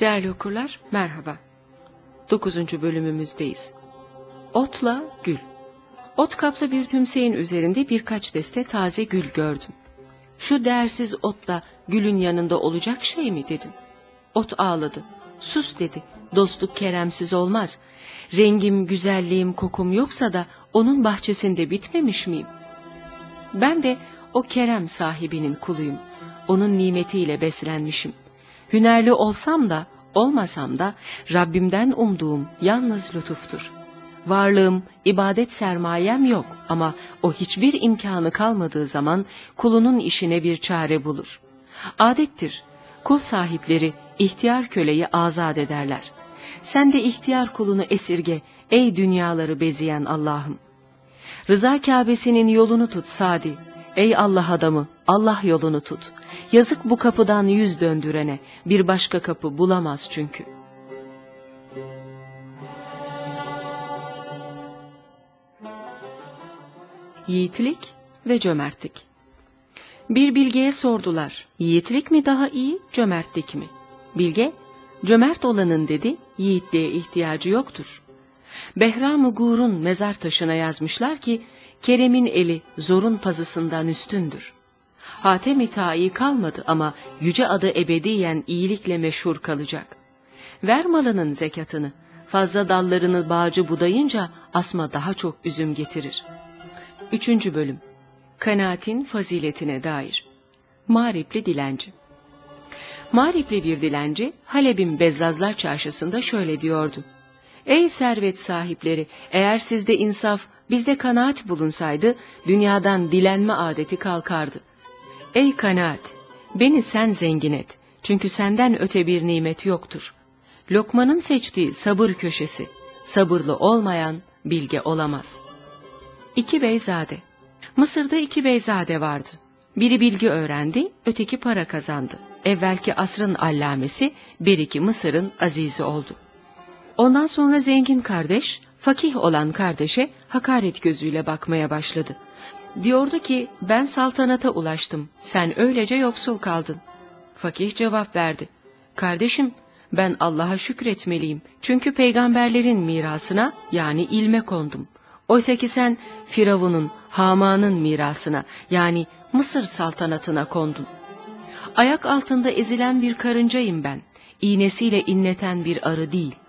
Değerli okurlar, merhaba. 9. bölümümüzdeyiz. Otla Gül Ot kaplı bir tümseyin üzerinde birkaç deste taze gül gördüm. Şu değersiz otla gülün yanında olacak şey mi dedim. Ot ağladı. Sus dedi. Dostluk keremsiz olmaz. Rengim, güzelliğim, kokum yoksa da onun bahçesinde bitmemiş miyim? Ben de o kerem sahibinin kuluyum. Onun nimetiyle beslenmişim. Hünerli olsam da olmasam da Rabbimden umduğum yalnız lütuftur. Varlığım, ibadet sermayem yok ama o hiçbir imkanı kalmadığı zaman kulunun işine bir çare bulur. Adettir, kul sahipleri ihtiyar köleyi azat ederler. Sen de ihtiyar kulunu esirge, ey dünyaları bezeyen Allah'ım. Rıza Kâbesinin yolunu tut Sadi, ey Allah adamı, Allah yolunu tut. Yazık bu kapıdan yüz döndürene, bir başka kapı bulamaz çünkü. Yiğitlik ve cömertlik Bir bilgeye sordular, yiğitlik mi daha iyi, cömertlik mi? Bilge, cömert olanın dedi, yiğitliğe ihtiyacı yoktur. Behram-ı Gur'un mezar taşına yazmışlar ki, Kerem'in eli zorun pazısından üstündür. Hatem-i Ta'i kalmadı ama yüce adı ebediyen iyilikle meşhur kalacak. Ver malının zekatını, fazla dallarını bağcı budayınca asma daha çok üzüm getirir. Üçüncü bölüm Kanaatin faziletine dair Mağripli dilenci Mağripli bir dilenci Halep'in Bezzazlar çarşısında şöyle diyordu. Ey servet sahipleri eğer sizde insaf bizde kanaat bulunsaydı dünyadan dilenme adeti kalkardı. Ey kanaat beni sen zengin et çünkü senden öte bir nimet yoktur. Lokmanın seçtiği sabır köşesi sabırlı olmayan bilge olamaz. İki beyzade Mısır'da iki beyzade vardı. Biri bilgi öğrendi, öteki para kazandı. Evvelki asrın allamesi, beriki Mısır'ın azizi oldu. Ondan sonra zengin kardeş, fakih olan kardeşe hakaret gözüyle bakmaya başladı. Diyordu ki ben saltanata ulaştım, sen öylece yoksul kaldın. Fakih cevap verdi. Kardeşim ben Allah'a şükretmeliyim çünkü peygamberlerin mirasına yani ilme kondum. Oysa ki sen Firavun'un, Haman'ın mirasına yani Mısır saltanatına kondun. Ayak altında ezilen bir karıncayım ben, iğnesiyle inleten bir arı değil.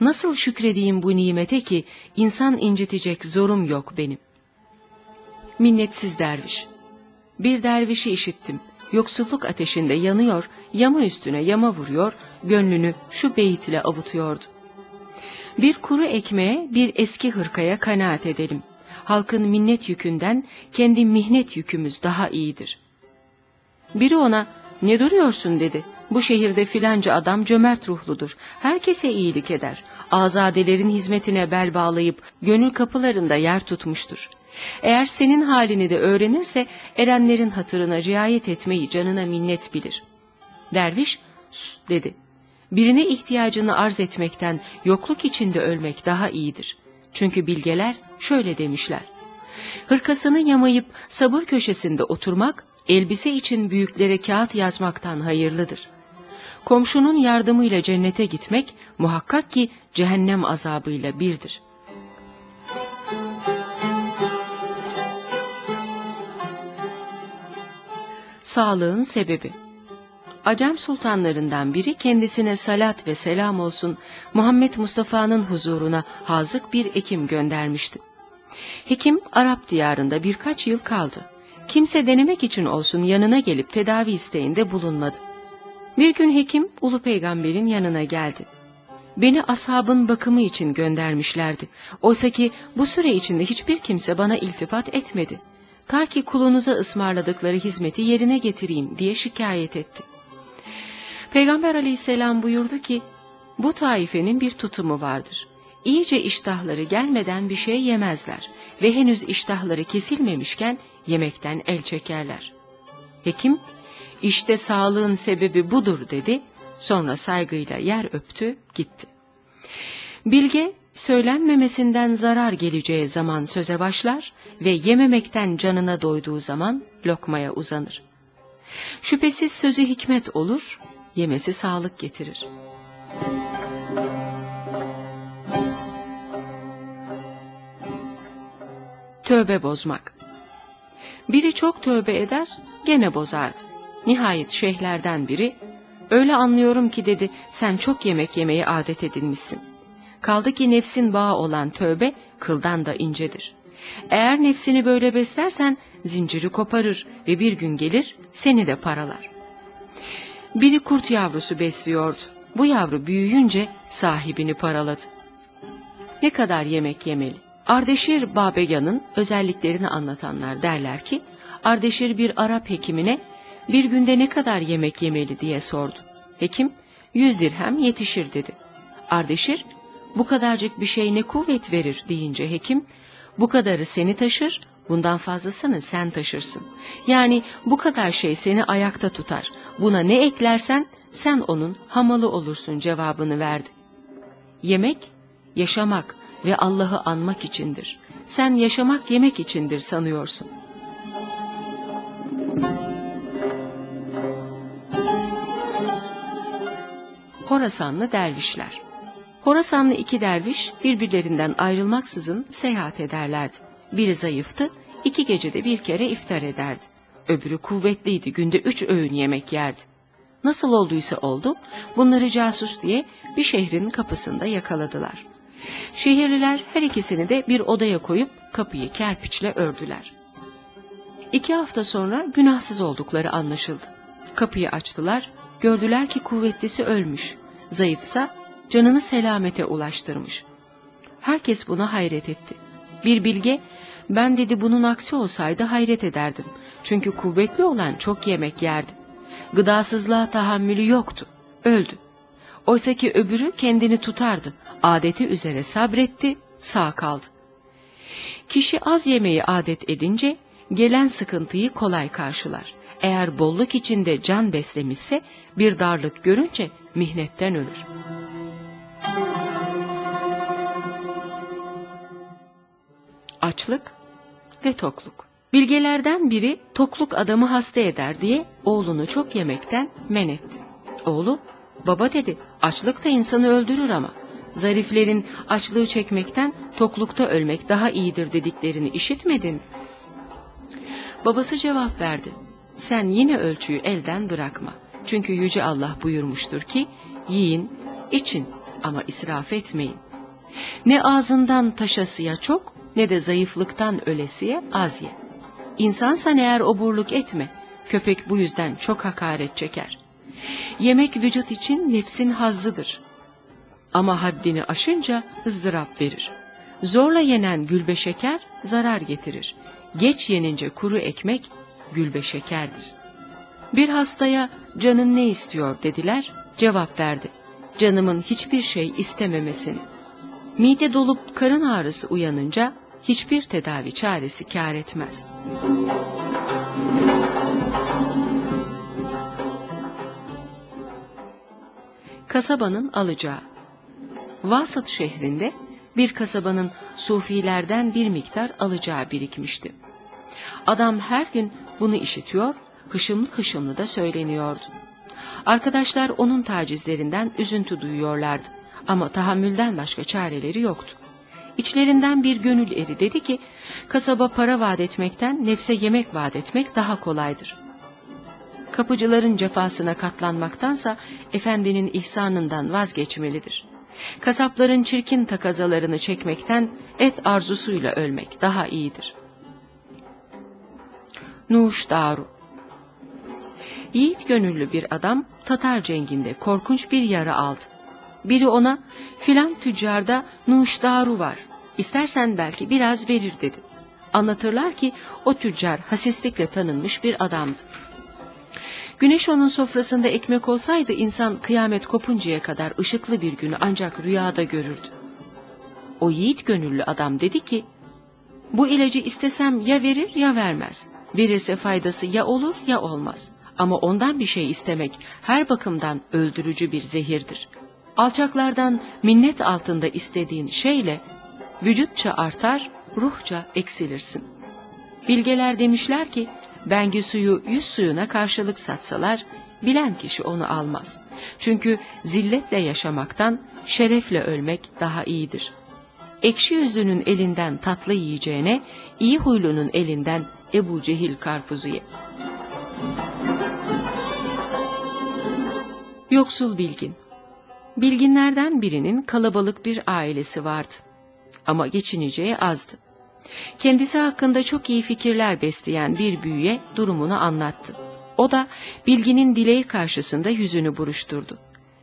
Nasıl şükredeyim bu nimete ki insan incitecek zorum yok benim. Minnetsiz derviş. Bir dervişi işittim. Yoksulluk ateşinde yanıyor, yama üstüne yama vuruyor, gönlünü şu beyit ile avutuyordu. Bir kuru ekmeğe, bir eski hırkaya kanaat edelim. Halkın minnet yükünden kendi mihnet yükümüz daha iyidir. Biri ona, ne duruyorsun dedi. Bu şehirde filanca adam cömert ruhludur. Herkese iyilik eder. Azadelerin hizmetine bel bağlayıp gönül kapılarında yer tutmuştur. Eğer senin halini de öğrenirse erenlerin hatırına riayet etmeyi canına minnet bilir. Derviş, sus dedi. Birine ihtiyacını arz etmekten yokluk içinde ölmek daha iyidir. Çünkü bilgeler şöyle demişler. Hırkasını yamayıp sabır köşesinde oturmak, elbise için büyüklere kağıt yazmaktan hayırlıdır. Komşunun yardımıyla cennete gitmek muhakkak ki cehennem azabıyla birdir. Sağlığın sebebi Acem sultanlarından biri kendisine salat ve selam olsun Muhammed Mustafa'nın huzuruna hazık bir hekim göndermişti. Hekim Arap diyarında birkaç yıl kaldı. Kimse denemek için olsun yanına gelip tedavi isteğinde bulunmadı. Bir gün hekim ulu peygamberin yanına geldi. Beni ashabın bakımı için göndermişlerdi. Oysa ki bu süre içinde hiçbir kimse bana iltifat etmedi. Ta ki kulunuza ısmarladıkları hizmeti yerine getireyim diye şikayet etti. Peygamber aleyhisselam buyurdu ki, bu taifenin bir tutumu vardır. İyice iştahları gelmeden bir şey yemezler ve henüz iştahları kesilmemişken yemekten el çekerler. Hekim, işte sağlığın sebebi budur dedi, sonra saygıyla yer öptü, gitti. Bilge, söylenmemesinden zarar geleceği zaman söze başlar ve yememekten canına doyduğu zaman lokmaya uzanır. Şüphesiz sözü hikmet olur, yemesi sağlık getirir. Tövbe bozmak Biri çok tövbe eder, gene bozardı. Nihayet şeyhlerden biri, öyle anlıyorum ki dedi, sen çok yemek yemeye adet edinmişsin. Kaldı ki nefsin bağı olan tövbe, kıldan da incedir. Eğer nefsini böyle beslersen, zinciri koparır ve bir gün gelir, seni de paralar. Biri kurt yavrusu besliyordu. Bu yavru büyüyünce sahibini paraladı. Ne kadar yemek yemeli? Ardeşir Babegan'ın özelliklerini anlatanlar derler ki, Ardeşir bir Arap hekimine bir günde ne kadar yemek yemeli diye sordu. Hekim, yüz dirhem yetişir dedi. Ardeşir, bu kadarcık bir şey ne kuvvet verir deyince hekim, bu kadarı seni taşır, bundan fazlasını sen taşırsın. Yani bu kadar şey seni ayakta tutar. Buna ne eklersen sen onun hamalı olursun cevabını verdi. Yemek, yaşamak ve Allah'ı anmak içindir. Sen yaşamak yemek içindir sanıyorsun. Horasanlı dervişler Horasanlı iki derviş birbirlerinden ayrılmaksızın seyahat ederlerdi. Biri zayıftı, iki gecede bir kere iftar ederdi. Öbürü kuvvetliydi, günde üç öğün yemek yerdi. Nasıl olduysa oldu, bunları casus diye bir şehrin kapısında yakaladılar. Şehirliler her ikisini de bir odaya koyup kapıyı kerpiçle ördüler. İki hafta sonra günahsız oldukları anlaşıldı. Kapıyı açtılar, gördüler ki kuvvetlisi ölmüş, zayıfsa canını selamete ulaştırmış. Herkes buna hayret etti. Bir bilge, ben dedi bunun aksi olsaydı hayret ederdim. Çünkü kuvvetli olan çok yemek yerdi. Gıdasızlığa tahammülü yoktu, öldü. Oysa ki öbürü kendini tutardı, adeti üzere sabretti, sağ kaldı. Kişi az yemeği adet edince, gelen sıkıntıyı kolay karşılar. Eğer bolluk içinde can beslemişse, bir darlık görünce mihnetten ölür. Açlık ve tokluk. Bilgelerden biri tokluk adamı hasta eder diye oğlunu çok yemekten men etti. Oğlu, baba dedi açlık da insanı öldürür ama zariflerin açlığı çekmekten toklukta ölmek daha iyidir dediklerini işitmedin. Babası cevap verdi. Sen yine ölçüyü elden bırakma. Çünkü Yüce Allah buyurmuştur ki, yiyin, için ama israf etmeyin. Ne ağzından taşasıya çok, ne de zayıflıktan ölesiye az ye. İnsansan eğer oburluk etme, köpek bu yüzden çok hakaret çeker. Yemek vücut için nefsin hazzıdır. Ama haddini aşınca ızdırap verir. Zorla yenen gülbe şeker zarar getirir. Geç yenince kuru ekmek gülbe şekerdir. Bir hastaya canın ne istiyor dediler, cevap verdi. Canımın hiçbir şey istememesini. Mide dolup karın ağrısı uyanınca hiçbir tedavi çaresi kâr etmez. Kasabanın alacağı Vasat şehrinde bir kasabanın sufilerden bir miktar alacağı birikmişti. Adam her gün bunu işitiyor, hışımlı hışımlı da söyleniyordu. Arkadaşlar onun tacizlerinden üzüntü duyuyorlardı ama tahammülden başka çareleri yoktu. İçlerinden bir gönül eri dedi ki, kasaba para vaat etmekten nefse yemek vaat etmek daha kolaydır. Kapıcıların cefasına katlanmaktansa efendinin ihsanından vazgeçmelidir. Kasapların çirkin takazalarını çekmekten et arzusuyla ölmek daha iyidir. Nuş Daru Yiğit gönüllü bir adam Tatar cenginde korkunç bir yara aldı. Biri ona filan tüccarda nuşdaru var. İstersen belki biraz verir dedi. Anlatırlar ki o tüccar hasislikle tanınmış bir adamdı. Güneş onun sofrasında ekmek olsaydı insan kıyamet kopuncaya kadar ışıklı bir günü ancak rüyada görürdü. O yiğit gönüllü adam dedi ki, bu ilacı istesem ya verir ya vermez. Verirse faydası ya olur ya olmaz. Ama ondan bir şey istemek her bakımdan öldürücü bir zehirdir alçaklardan minnet altında istediğin şeyle vücutça artar, ruhça eksilirsin. Bilgeler demişler ki, bengi suyu yüz suyuna karşılık satsalar, bilen kişi onu almaz. Çünkü zilletle yaşamaktan şerefle ölmek daha iyidir. ekşi yüzlünün elinden tatlı yiyeceğine, iyi huylunun elinden Ebu Cehil karpuzu ye. Yoksul Bilgin Bilginlerden birinin kalabalık bir ailesi vardı. Ama geçineceği azdı. Kendisi hakkında çok iyi fikirler besleyen bir büyüye durumunu anlattı. O da bilginin dileği karşısında yüzünü buruşturdu.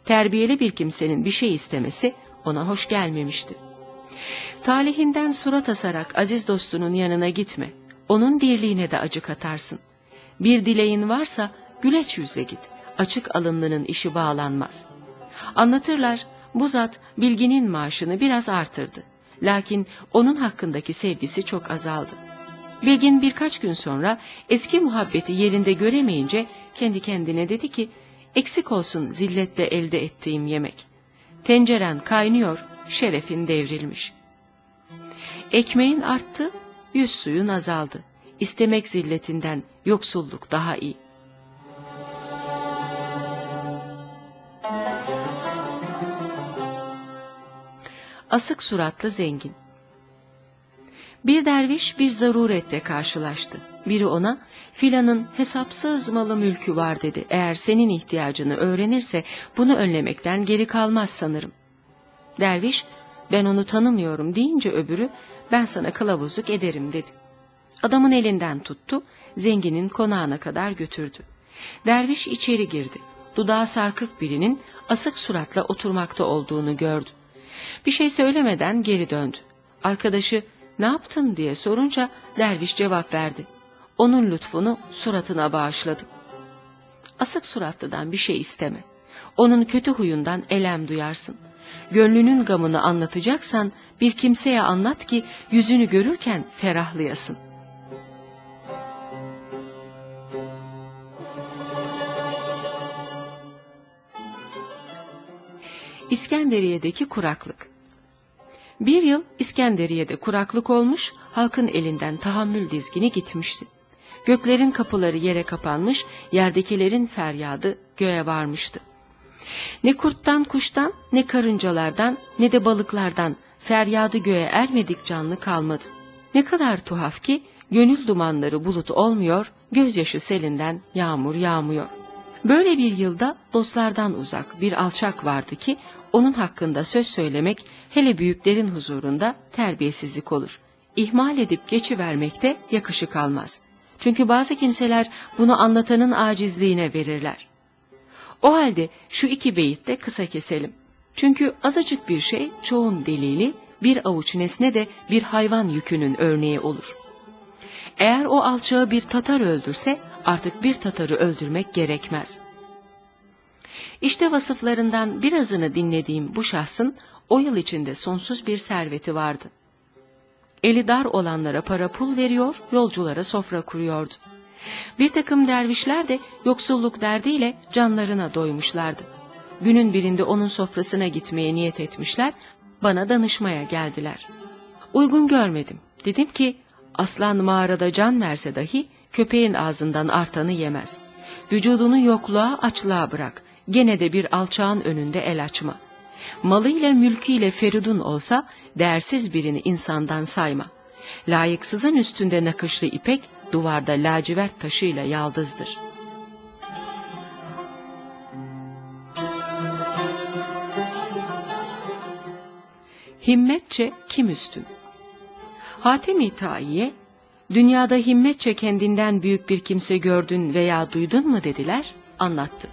Terbiyeli bir kimsenin bir şey istemesi ona hoş gelmemişti. Talihinden surat asarak aziz dostunun yanına gitme. Onun dirliğine de acı katarsın. Bir dileğin varsa güleç yüzle git. Açık alınlının işi bağlanmaz. Anlatırlar bu zat bilginin maaşını biraz artırdı. Lakin onun hakkındaki sevgisi çok azaldı. Bilgin birkaç gün sonra eski muhabbeti yerinde göremeyince kendi kendine dedi ki, eksik olsun zilletle elde ettiğim yemek. Tenceren kaynıyor, şerefin devrilmiş. Ekmeğin arttı, yüz suyun azaldı. İstemek zilletinden yoksulluk daha iyi. Asık suratlı zengin bir derviş bir zaruretle karşılaştı. Biri ona filanın hesapsız malı mülkü var dedi. Eğer senin ihtiyacını öğrenirse bunu önlemekten geri kalmaz sanırım. Derviş ben onu tanımıyorum deyince öbürü ben sana kılavuzluk ederim dedi. Adamın elinden tuttu, zenginin konağına kadar götürdü. Derviş içeri girdi. Dudağı sarkık birinin asık suratla oturmakta olduğunu gördü. Bir şey söylemeden geri döndü. Arkadaşı ne yaptın diye sorunca derviş cevap verdi. Onun lütfunu suratına bağışladım. Asık suratlıdan bir şey isteme. Onun kötü huyundan elem duyarsın. Gönlünün gamını anlatacaksan bir kimseye anlat ki yüzünü görürken ferahlayasın. İskenderiye'deki kuraklık bir yıl İskenderiye'de kuraklık olmuş, halkın elinden tahammül dizgini gitmişti. Göklerin kapıları yere kapanmış, yerdekilerin feryadı göğe varmıştı. Ne kurttan kuştan, ne karıncalardan, ne de balıklardan feryadı göğe ermedik canlı kalmadı. Ne kadar tuhaf ki, gönül dumanları bulut olmuyor, gözyaşı selinden yağmur yağmıyor. Böyle bir yılda dostlardan uzak bir alçak vardı ki, onun hakkında söz söylemek hele büyüklerin huzurunda terbiyesizlik olur. İhmal edip geçivermek de yakışık almaz. Çünkü bazı kimseler bunu anlatanın acizliğine verirler. O halde şu iki beyitte kısa keselim. Çünkü azıcık bir şey çoğun delili, bir avuç nesne de bir hayvan yükünün örneği olur. Eğer o alçağı bir Tatar öldürse artık bir Tatarı öldürmek gerekmez. İşte vasıflarından birazını dinlediğim bu şahsın o yıl içinde sonsuz bir serveti vardı. Eli dar olanlara para pul veriyor, yolculara sofra kuruyordu. Bir takım dervişler de yoksulluk derdiyle canlarına doymuşlardı. Günün birinde onun sofrasına gitmeye niyet etmişler, bana danışmaya geldiler. Uygun görmedim. Dedim ki, aslan mağarada can verse dahi köpeğin ağzından artanı yemez. Vücudunu yokluğa açlığa bırak gene de bir alçağın önünde el açma. Malıyla mülküyle feridun olsa değersiz birini insandan sayma. Layıksızın üstünde nakışlı ipek duvarda lacivert taşıyla yaldızdır. Himmetçe kim üstün? Hatem-i Taiye, dünyada himmetçe kendinden büyük bir kimse gördün veya duydun mu dediler, anlattı.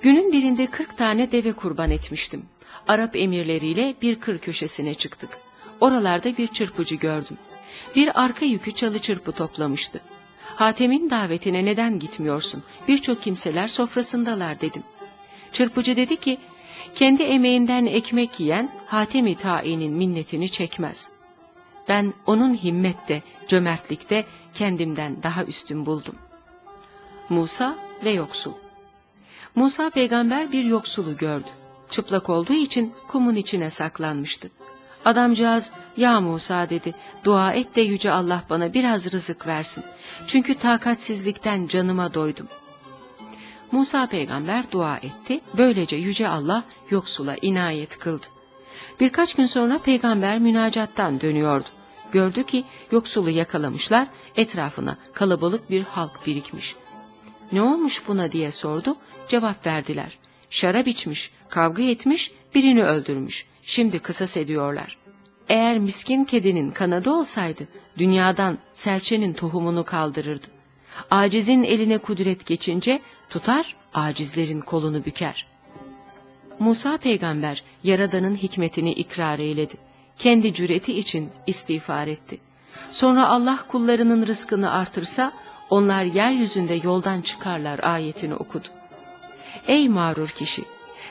Günün birinde kırk tane deve kurban etmiştim. Arap emirleriyle bir kır köşesine çıktık. Oralarda bir çırpıcı gördüm. Bir arka yükü çalı çırpı toplamıştı. Hatem'in davetine neden gitmiyorsun? Birçok kimseler sofrasındalar dedim. Çırpıcı dedi ki, kendi emeğinden ekmek yiyen Hatem-i Ta'i'nin minnetini çekmez. Ben onun himmette, cömertlikte kendimden daha üstün buldum. Musa ve Yoksul Musa peygamber bir yoksulu gördü. Çıplak olduğu için kumun içine saklanmıştı. Adamcağız, ya Musa dedi, dua et de yüce Allah bana biraz rızık versin. Çünkü takatsizlikten canıma doydum. Musa peygamber dua etti, böylece yüce Allah yoksula inayet kıldı. Birkaç gün sonra peygamber münacattan dönüyordu. Gördü ki yoksulu yakalamışlar, etrafına kalabalık bir halk birikmiş. Ne olmuş buna diye sordu, cevap verdiler. Şarap içmiş, kavga etmiş, birini öldürmüş. Şimdi kısas ediyorlar. Eğer miskin kedinin kanadı olsaydı, dünyadan serçenin tohumunu kaldırırdı. Acizin eline kudret geçince, tutar, acizlerin kolunu büker. Musa peygamber, Yaradan'ın hikmetini ikrar eyledi. Kendi cüreti için istiğfar etti. Sonra Allah kullarının rızkını artırsa, onlar yeryüzünde yoldan çıkarlar ayetini okudu. Ey mağrur kişi!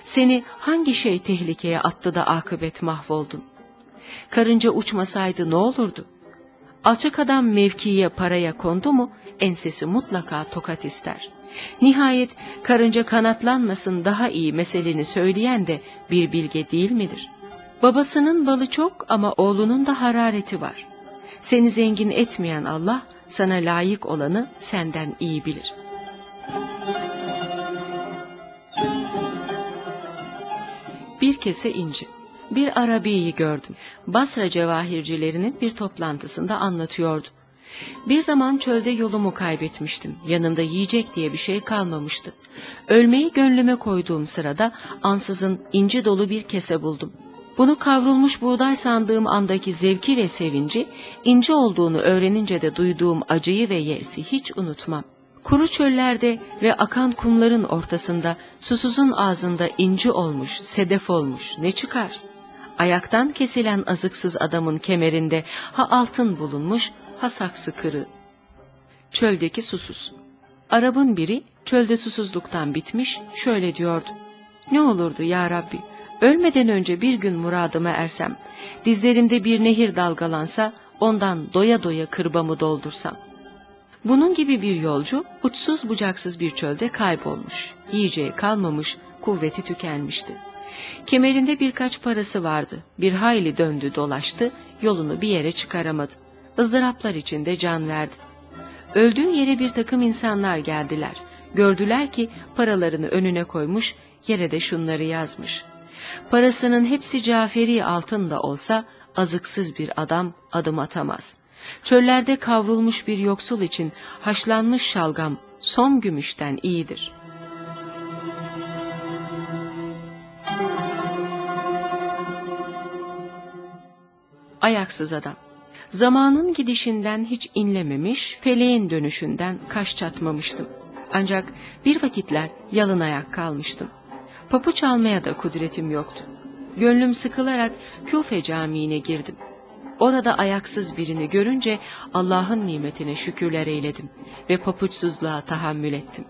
Seni hangi şey tehlikeye attı da akıbet mahvoldun? Karınca uçmasaydı ne olurdu? Alçak adam mevkiye paraya kondu mu ensesi mutlaka tokat ister. Nihayet karınca kanatlanmasın daha iyi meseleni söyleyen de bir bilge değil midir? Babasının balı çok ama oğlunun da harareti var. Seni zengin etmeyen Allah sana layık olanı senden iyi bilir. Bir kese inci. Bir Arabi'yi gördüm. Basra cevahircilerinin bir toplantısında anlatıyordu. Bir zaman çölde yolumu kaybetmiştim. Yanımda yiyecek diye bir şey kalmamıştı. Ölmeyi gönlüme koyduğum sırada ansızın inci dolu bir kese buldum. Bunu kavrulmuş buğday sandığım andaki zevki ve sevinci, inci olduğunu öğrenince de duyduğum acıyı ve yesi hiç unutmam. Kuru çöllerde ve akan kumların ortasında susuzun ağzında inci olmuş, sedef olmuş ne çıkar? Ayaktan kesilen azıksız adamın kemerinde ha altın bulunmuş ha saksı kırı. Çöldeki susuz. Arabın biri çölde susuzluktan bitmiş şöyle diyordu. Ne olurdu ya Rabbi ölmeden önce bir gün muradıma ersem, dizlerimde bir nehir dalgalansa ondan doya doya kırbamı doldursam. Bunun gibi bir yolcu uçsuz bucaksız bir çölde kaybolmuş, yiyeceği kalmamış, kuvveti tükenmişti. Kemerinde birkaç parası vardı, bir hayli döndü dolaştı, yolunu bir yere çıkaramadı. Izdıraplar içinde can verdi. Öldüğü yere bir takım insanlar geldiler. Gördüler ki paralarını önüne koymuş, yere de şunları yazmış. Parasının hepsi caferi altın da olsa azıksız bir adam adım atamaz. Çöllerde kavrulmuş bir yoksul için haşlanmış şalgam som gümüşten iyidir. Ayaksız adam Zamanın gidişinden hiç inlememiş, feleğin dönüşünden kaş çatmamıştım. Ancak bir vakitler yalın ayak kalmıştım. Papuç almaya da kudretim yoktu. Gönlüm sıkılarak Küfe Camii'ne girdim. Orada ayaksız birini görünce Allah'ın nimetine şükürler eyledim ve papuçsuzluğa tahammül ettim.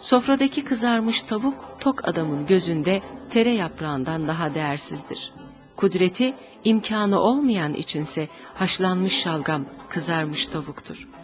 Sofradaki kızarmış tavuk tok adamın gözünde tere yaprağından daha değersizdir. Kudreti imkanı olmayan içinse haşlanmış şalgam kızarmış tavuktur.''